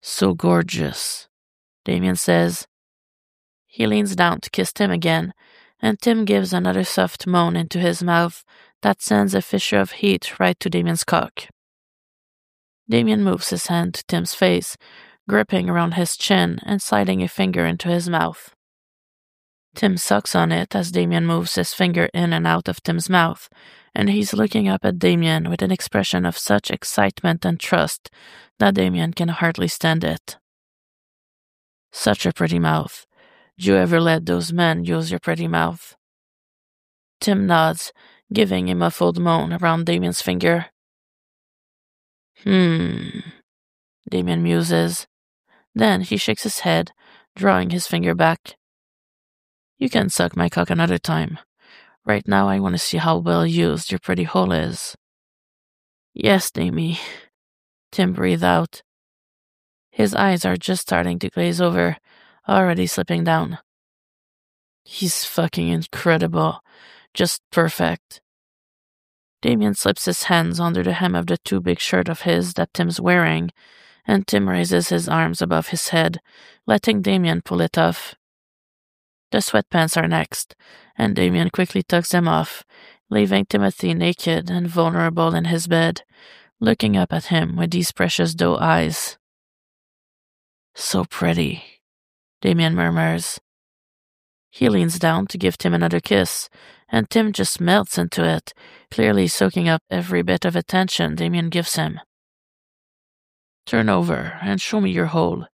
So gorgeous, Damien says. He leans down to kiss Tim again, and Tim gives another soft moan into his mouth that sends a fissure of heat right to Damien's cock. Damien moves his hand to Tim's face, gripping around his chin and sliding a finger into his mouth. Tim sucks on it as Damien moves his finger in and out of Tim's mouth, and he's looking up at Damien with an expression of such excitement and trust that Damien can hardly stand it. Such a pretty mouth. Do you ever let those men use your pretty mouth? Tim nods, giving a muffled moan around Damien's finger. Hmm, Damien muses. Then he shakes his head, drawing his finger back. You can suck my cock another time. Right now, I want to see how well used your pretty hole is. Yes, Damie. Tim breathed out. His eyes are just starting to glaze over, already slipping down. He's fucking incredible. Just perfect. Damien slips his hands under the hem of the too big shirt of his that Tim's wearing, and Tim raises his arms above his head, letting Damien pull it off. The sweatpants are next, and Damien quickly tucks them off, leaving Timothy naked and vulnerable in his bed, looking up at him with these precious doe eyes. So pretty, Damien murmurs. He leans down to give Tim another kiss, and Tim just melts into it, clearly soaking up every bit of attention Damien gives him. Turn over and show me your hole.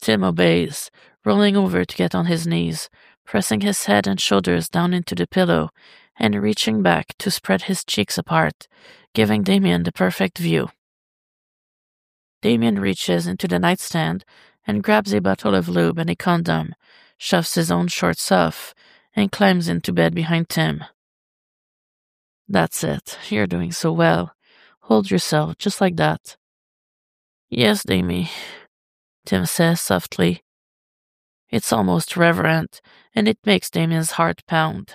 Tim obeys, rolling over to get on his knees, pressing his head and shoulders down into the pillow, and reaching back to spread his cheeks apart, giving Damien the perfect view. Damien reaches into the nightstand and grabs a bottle of lube and a condom, shoves his own shorts off, and climbs into bed behind Tim. That's it. You're doing so well. Hold yourself just like that. Yes, Damie, Tim says softly. It's almost reverent, and it makes Damien's heart pound.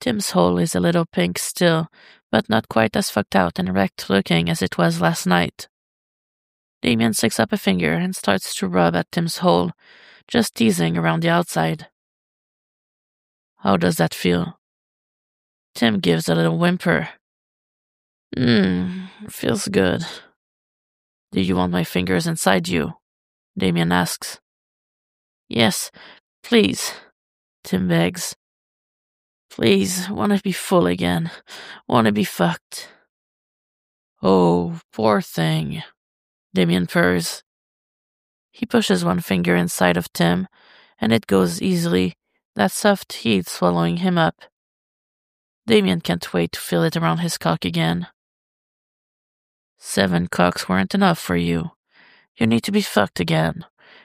Tim's hole is a little pink still, but not quite as fucked out and wrecked looking as it was last night. Damien sticks up a finger and starts to rub at Tim's hole, just teasing around the outside. How does that feel? Tim gives a little whimper. Mmm, feels good. Do you want my fingers inside you? Damien asks. Yes, please, Tim begs. Please, wanna be full again. Wanna be fucked. Oh, poor thing, Damien purrs. He pushes one finger inside of Tim, and it goes easily, that soft heat swallowing him up. Damien can't wait to feel it around his cock again. Seven cocks weren't enough for you. You need to be fucked again.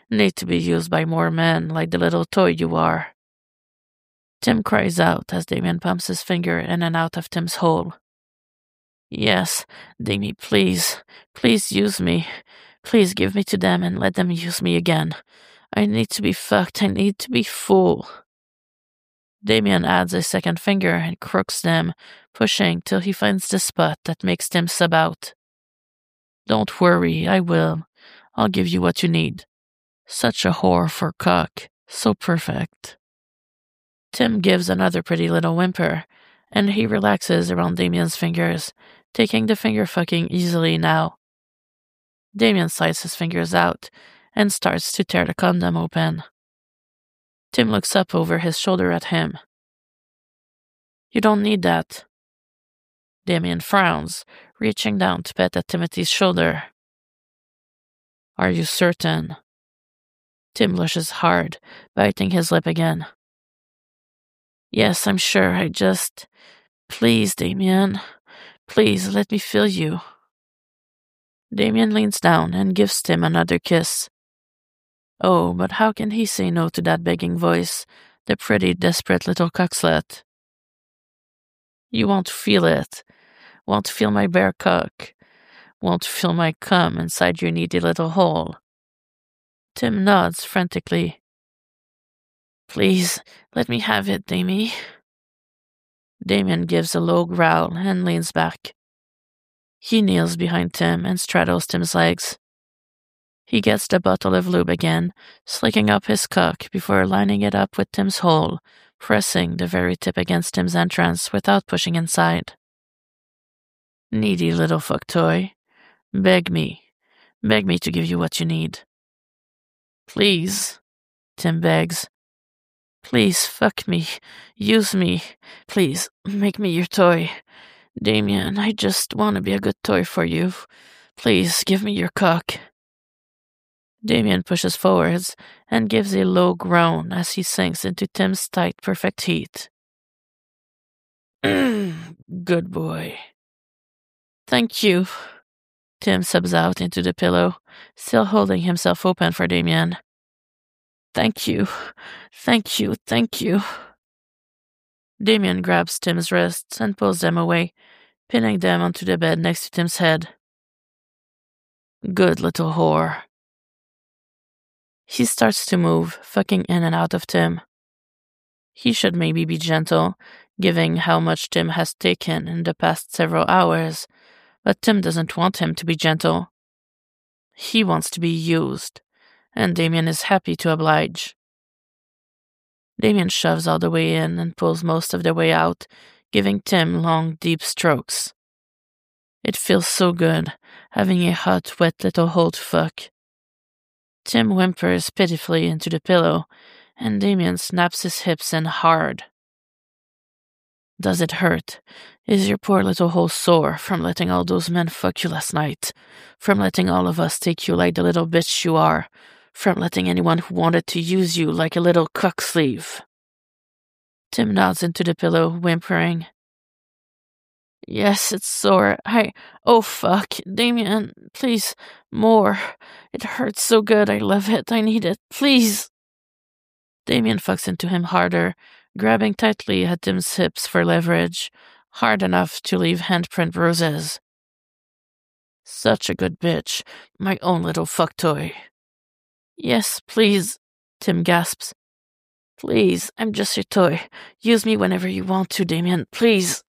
Need to be used by more men like the little toy you are. Tim cries out as Damien pumps his finger in and out of Tim's hole. Yes, Damie, please, please use me. Please give me to them and let them use me again. I need to be fucked. I need to be full. Damien adds a second finger and crooks them, pushing till he finds the spot that makes Tim sub out. Don't worry, I will. I'll give you what you need. Such a whore for cock. So perfect. Tim gives another pretty little whimper, and he relaxes around Damien's fingers, taking the finger fucking easily now. Damien slides his fingers out and starts to tear the condom open. Tim looks up over his shoulder at him. You don't need that. Damien frowns, reaching down to pet at Timothy's shoulder. Are you certain? Tim blushes hard, biting his lip again. Yes, I'm sure. I just. Please, Damien. Please let me feel you. Damien leans down and gives Tim another kiss. Oh, but how can he say no to that begging voice, the pretty, desperate little cockslet? You won't feel it. Won't feel my bare cock. Won't feel my cum inside your needy little hole. Tim nods frantically. Please, let me have it, Damie. Damien gives a low growl and leans back. He kneels behind Tim and straddles Tim's legs. He gets the bottle of lube again, slicking up his cock before lining it up with Tim's hole, pressing the very tip against Tim's entrance without pushing inside. Needy little fuck toy. Beg me. Beg me to give you what you need. Please, Tim begs. Please fuck me. Use me. Please, make me your toy. Damien, I just want to be a good toy for you. Please, give me your cock. Damien pushes forwards and gives a low groan as he sinks into Tim's tight, perfect heat. (clears throat) good boy. Thank you. Tim subs out into the pillow, still holding himself open for Damien. Thank you. Thank you. Thank you. Damien grabs Tim's wrists and pulls them away, pinning them onto the bed next to Tim's head. Good little whore. He starts to move, fucking in and out of Tim. He should maybe be gentle, given how much Tim has taken in the past several hours, but Tim doesn't want him to be gentle. He wants to be used, and Damien is happy to oblige. Damien shoves all the way in and pulls most of the way out, giving Tim long, deep strokes. It feels so good, having a hot, wet little hole to fuck. Tim whimpers pitifully into the pillow, and Damien snaps his hips in hard. Does it hurt? Is your poor little hole sore from letting all those men fuck you last night? From letting all of us take you like the little bitch you are? From letting anyone who wanted to use you like a little cock sleeve? Tim nods into the pillow, whimpering. Yes, it's sore. I. Oh, fuck. Damien, please, more. It hurts so good. I love it. I need it. Please. Damien fucks into him harder, grabbing tightly at Tim's hips for leverage, hard enough to leave handprint bruises. Such a good bitch. My own little fuck toy. Yes, please, Tim gasps. Please, I'm just your toy. Use me whenever you want to, Damien. Please.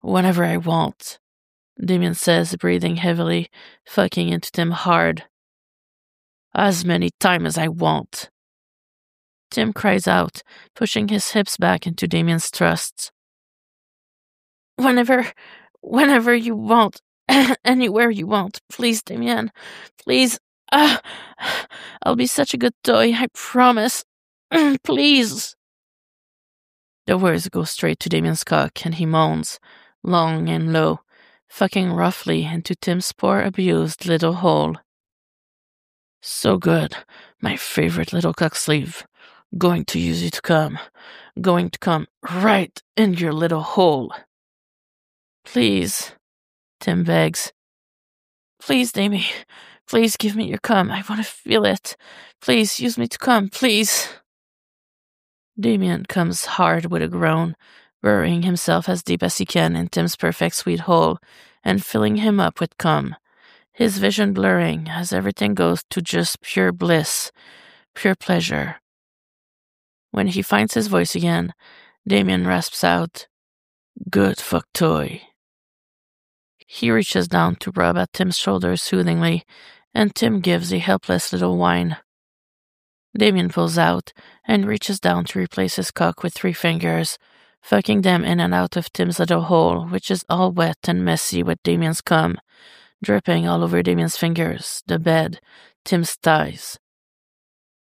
Whenever I want, Damien says, breathing heavily, fucking into Tim hard. As many times as I want. Tim cries out, pushing his hips back into Damien's thrusts. Whenever, whenever you want, (clears throat) anywhere you want, please, Damien, please. Uh, (sighs) I'll be such a good toy, I promise. (clears throat) please. The words go straight to Damien's cock, and he moans, long and low, fucking roughly into Tim's poor abused little hole. So good, my favorite little cock sleeve. Going to use you to come. Going to come right in your little hole. Please, Tim begs. Please, Damie. Please give me your cum. I want to feel it. Please use me to come, please. Damien comes hard with a groan, burying himself as deep as he can in Tim's perfect sweet hole and filling him up with cum, his vision blurring as everything goes to just pure bliss, pure pleasure. When he finds his voice again, Damien rasps out, Good fuck toy. He reaches down to rub at Tim's shoulder soothingly, and Tim gives a helpless little whine. Damien pulls out and reaches down to replace his cock with three fingers, fucking them in and out of Tim's little hole, which is all wet and messy with Damien's cum, dripping all over Damien's fingers, the bed, Tim's thighs.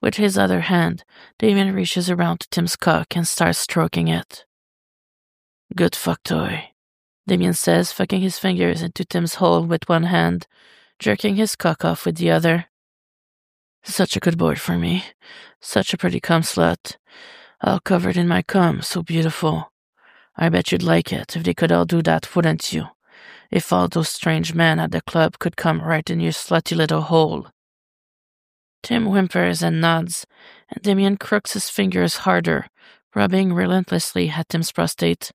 With his other hand, Damien reaches around to Tim's cock and starts stroking it. Good fuck toy, Damien says, fucking his fingers into Tim's hole with one hand, jerking his cock off with the other. Such a good boy for me. Such a pretty cum slut. All covered in my cum, so beautiful. I bet you'd like it if they could all do that, wouldn't you? If all those strange men at the club could come right in your slutty little hole. Tim whimpers and nods, and Damien crooks his fingers harder, rubbing relentlessly at Tim's prostate.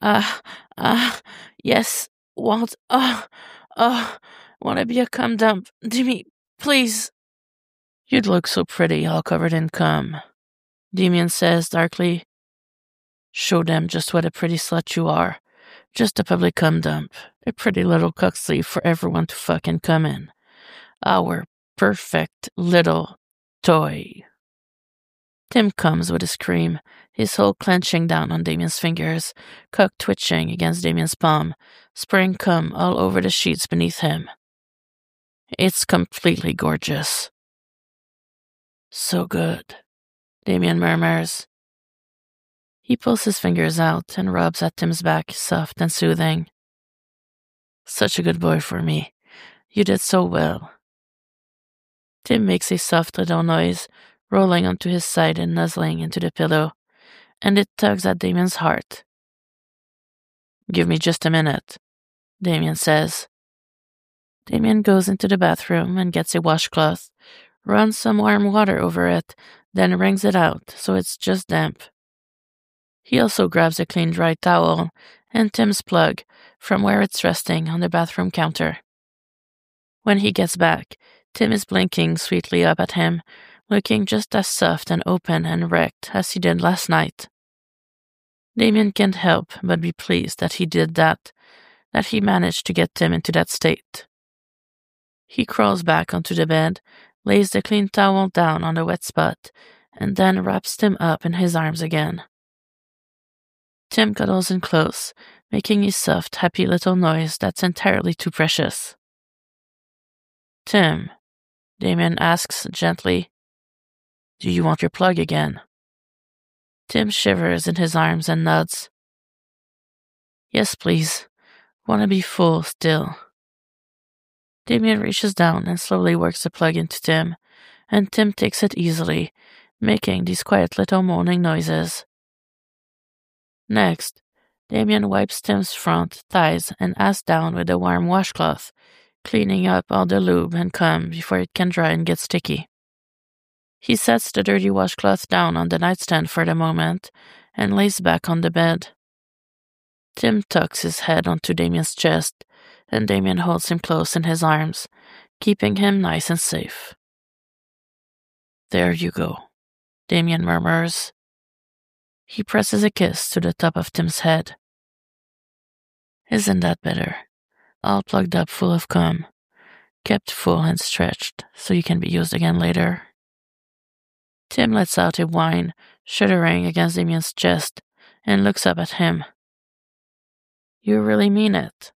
Ah, uh, ah, uh, yes, Walt, ah, uh, ah, wanna be a cum dump, Dimmy, please. You'd look so pretty, all covered in cum, Damien says darkly. Show them just what a pretty slut you are. Just a public cum dump, a pretty little cuck sleeve for everyone to fucking come in. Our perfect little toy. Tim comes with a scream, his whole clenching down on Damien's fingers, cock twitching against Damien's palm, spraying cum all over the sheets beneath him. It's completely gorgeous. So good, Damien murmurs. He pulls his fingers out and rubs at Tim's back, soft and soothing. Such a good boy for me. You did so well. Tim makes a soft little noise, rolling onto his side and nuzzling into the pillow, and it tugs at Damien's heart. Give me just a minute, Damien says. Damien goes into the bathroom and gets a washcloth, runs some warm water over it, then wrings it out so it's just damp. He also grabs a clean dry towel and Tim's plug from where it's resting on the bathroom counter. When he gets back, Tim is blinking sweetly up at him, looking just as soft and open and wrecked as he did last night. Damien can't help but be pleased that he did that, that he managed to get Tim into that state. He crawls back onto the bed, lays the clean towel down on the wet spot, and then wraps Tim up in his arms again. Tim cuddles in close, making a soft, happy little noise that's entirely too precious. Tim, Damien asks gently, Do you want your plug again? Tim shivers in his arms and nods. Yes, please. Wanna be full still. Damien reaches down and slowly works the plug into Tim, and Tim takes it easily, making these quiet little moaning noises. Next, Damien wipes Tim's front, thighs, and ass down with a warm washcloth, cleaning up all the lube and cum before it can dry and get sticky. He sets the dirty washcloth down on the nightstand for the moment and lays back on the bed. Tim tucks his head onto Damien's chest, and Damien holds him close in his arms, keeping him nice and safe. There you go, Damien murmurs. He presses a kiss to the top of Tim's head. Isn't that better? All plugged up full of cum, kept full and stretched so you can be used again later. Tim lets out a whine, shuddering against Damien's chest, and looks up at him. You really mean it?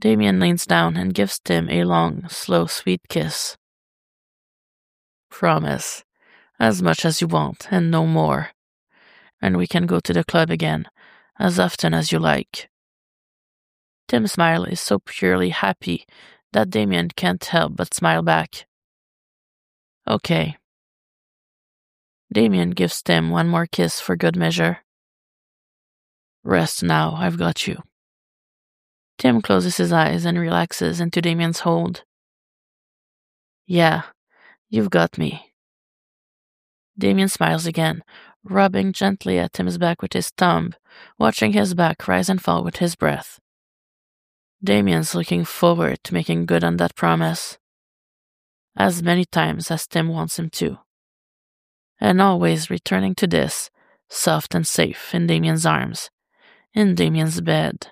Damien leans down and gives Tim a long, slow, sweet kiss. Promise. As much as you want, and no more. And we can go to the club again, as often as you like. Tim's smile is so purely happy that Damien can't help but smile back. Okay. Damien gives Tim one more kiss for good measure. Rest now, I've got you. Tim closes his eyes and relaxes into Damien's hold. Yeah, you've got me. Damien smiles again, rubbing gently at Tim's back with his thumb, watching his back rise and fall with his breath. Damien's looking forward to making good on that promise. As many times as Tim wants him to. And always returning to this, soft and safe in Damien's arms, in Damien's bed.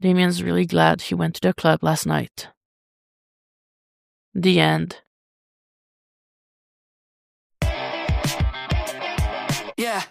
Damien's really glad he went to the club last night. The end. Yeah.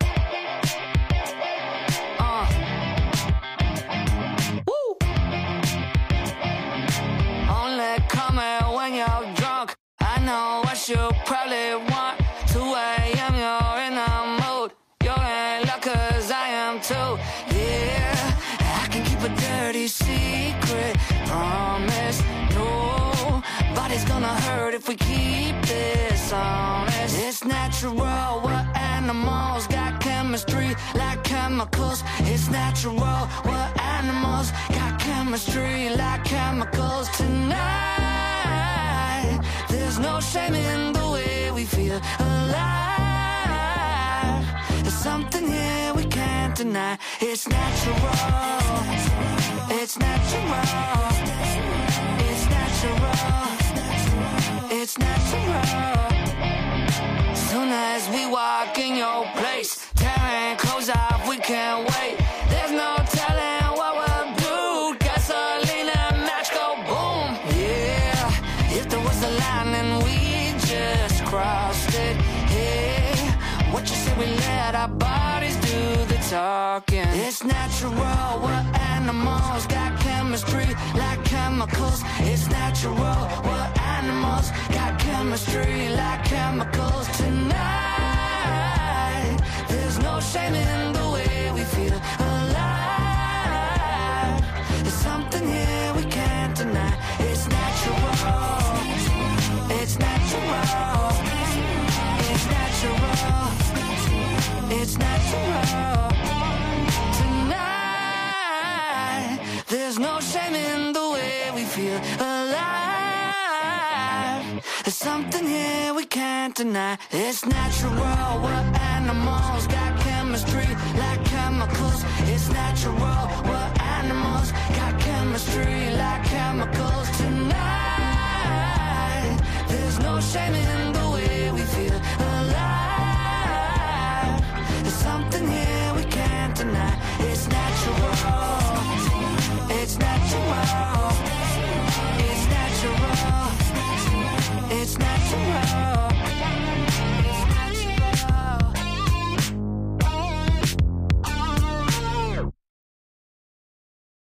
We keep this honest. It's natural. We're animals. Got chemistry like chemicals. It's natural. We're animals. Got chemistry like chemicals tonight. There's no shame in the way we feel alive. There's something here we can't deny. It's natural. It's natural. It's natural. It's natural. Soon as we walk in your place, tearing clothes off, we can't wait. Talking? It's natural, we're animals, got chemistry like chemicals. It's natural, we're animals, got chemistry like chemicals tonight. There's no shame in the way we feel alive. There's something here something here we can't deny. It's natural. We're animals, got chemistry like chemicals. It's natural. We're animals, got chemistry like chemicals tonight. There's no shame in